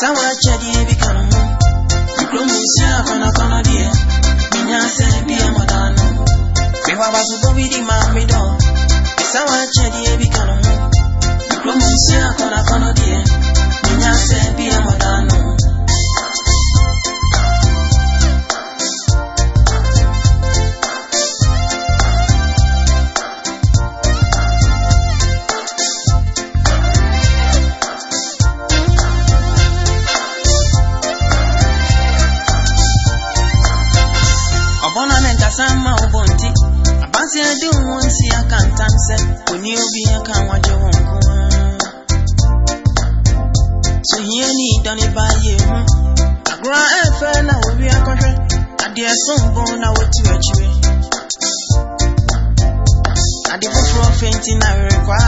Sawa chadi. Nkromu si akona kono die. Minya se bi amodano. Mewa basu bobi di mami do. Sawa chadi. Nkromu si akona kono die. Minya se bi a mma ụbọ ntị agbazie dị onwe ntị ya ka nta nse. Onye obi ya ka nwajewo nkụ sohie n'idaniba ya ehu. Agụra efe na obi akọhwe adị eso mbụ na wetu echiri adị fụfụrụ ofe ntị na rere kwa.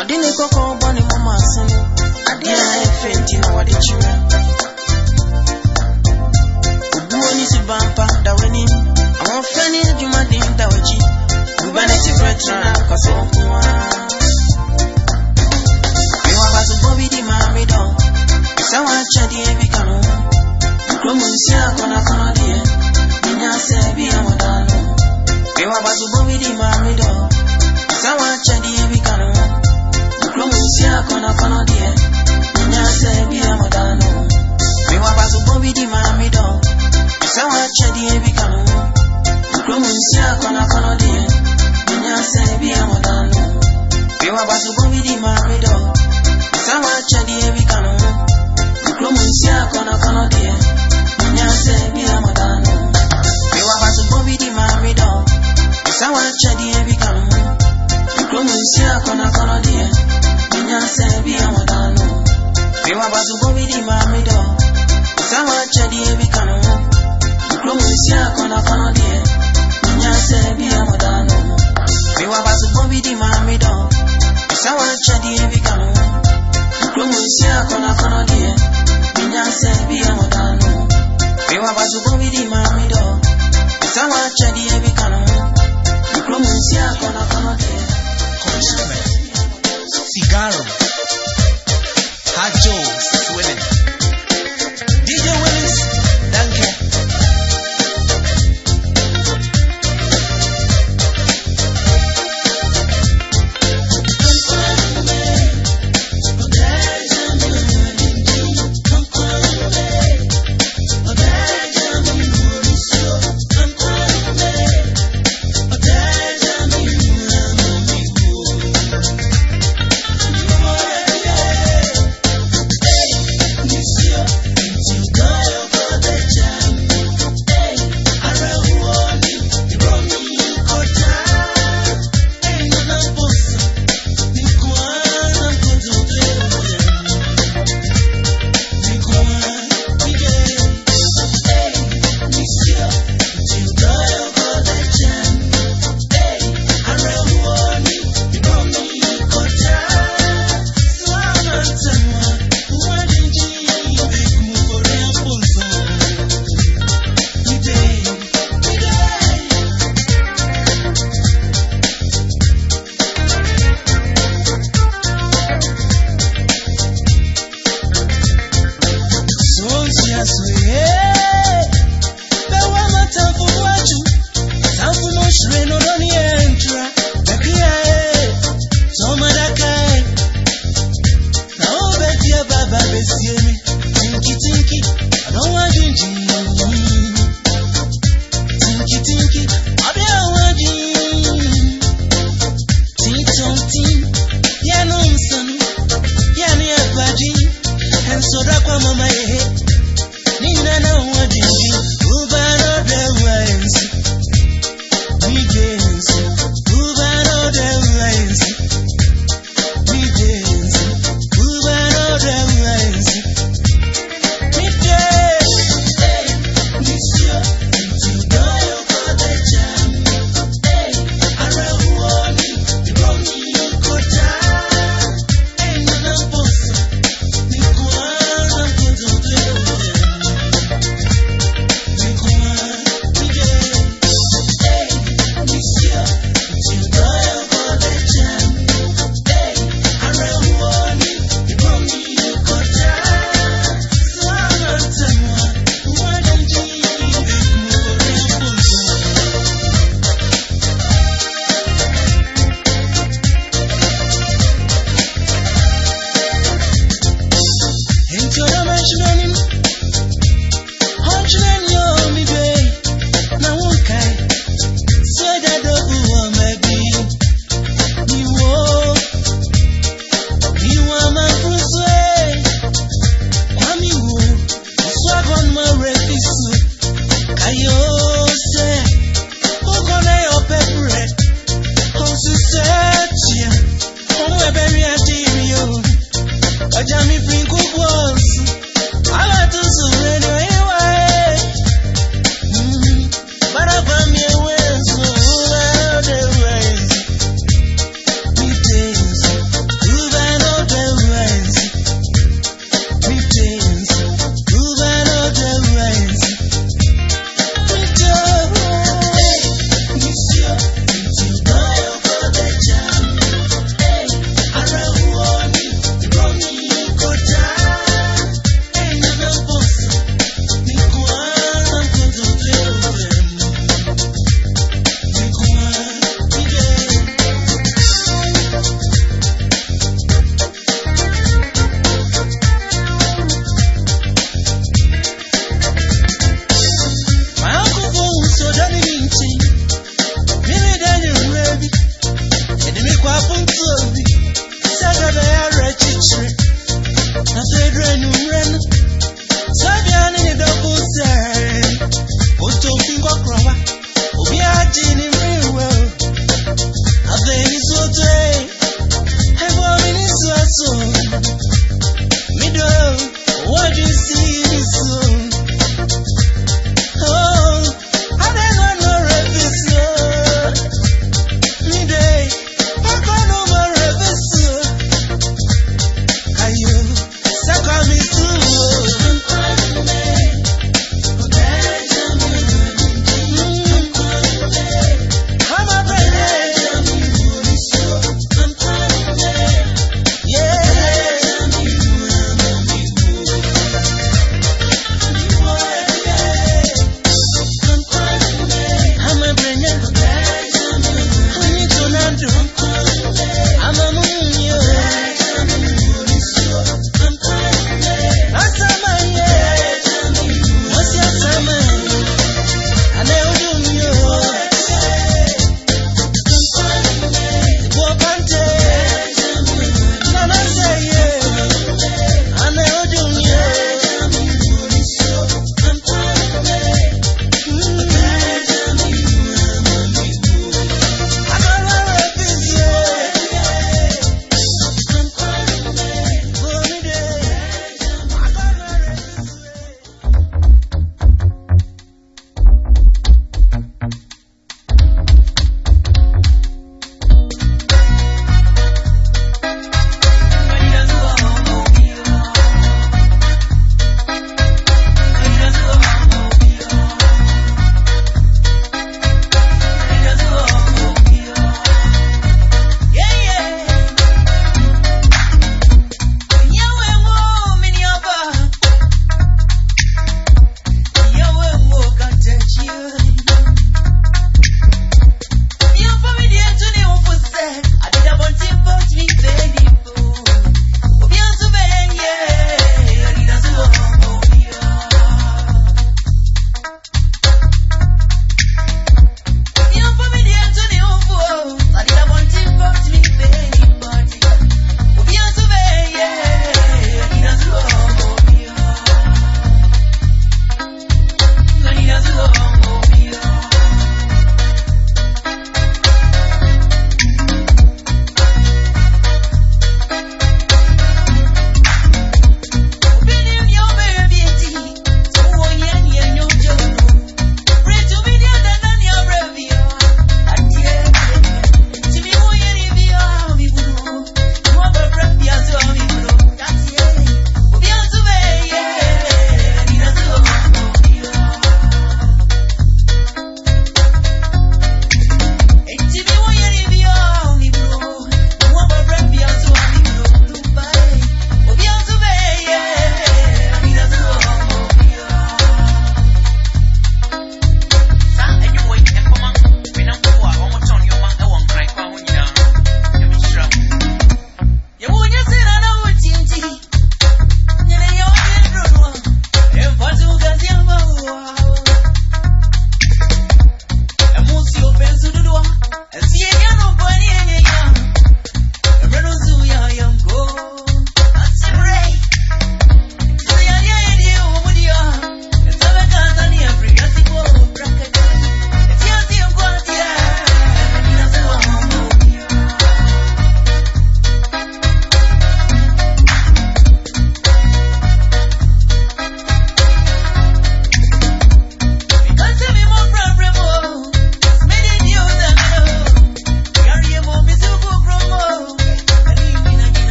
Ọ dị n'ekọkọ ụgbọ n'ime masị adị efe ntị na wadịchiri ogbuo n'isi bampa. Buba ne ti brɛtena kɔsɔ nko ara. Mewa baso bɔ bi di maame dɔ. Sɛ wɔakyɛdeɛ bi ka no ho. Kurom nsi akɔnakɔnɔ deɛ. Menya sɛ bi amoda no. Mewa baso bɔ bi di maame dɔ. Sɛ wɔakyɛdeɛ bi ka no ho. Kurom nsi akɔnakɔnɔ deɛ. Menya sɛ bi amoda no. Mewa baso bɔ bi di maame dɔ. Sɛ wɔakyɛdeɛ bi ka no ho. Kurom nsi akɔnakɔnɔ deɛ. Menya baso bɔ bi di maame dɔ. Sɛ wɔakyɛdeɛ bi ka no ho. Kurom nsi akɔnakɔnɔ deɛ. Menya sɛ bi amoda no. Mewa baso bɔ bi di maame dɔ. Sɛ wɔakyɛdeɛ bi ka no ho. Kurom nsi akɔnakɔnɔ deɛ. Consumer, Figaro, Hajo, Sweden. Bewa matamfu watu, tamfu moshre the entra.